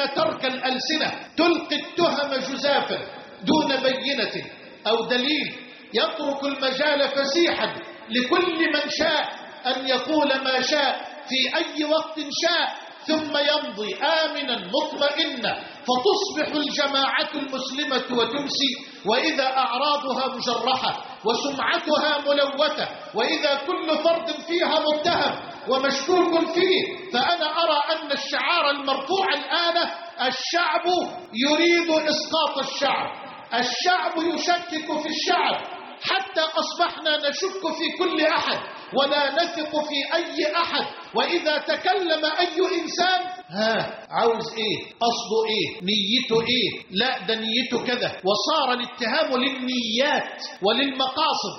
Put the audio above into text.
إن ترك الألسنة تلقي التهم جزافا دون بينة أو دليل يترك المجال فسيحا لكل من شاء أن يقول ما شاء في أي وقت شاء ثم يمضي آمنا مطمئنا. فتصبح الجماعة المسلمة وتمسي وإذا أعراضها مجرحة وسمعتها ملوثة وإذا كل فرد فيها متهم ومشكوك فيه فأنا أرى أن الشعار المرفوع الآن الشعب يريد إسقاط الشعب. الشعب يشكك في الشعب. حتى أصبحنا نشك في كل أحد ولا نثق في أي أحد. وإذا تكلم أي إنسان ها عاوز إيه؟ قصده إيه؟ نيته إيه؟ لا ده نيته كذا. وصار الاتهام للنيات وللمقاصد.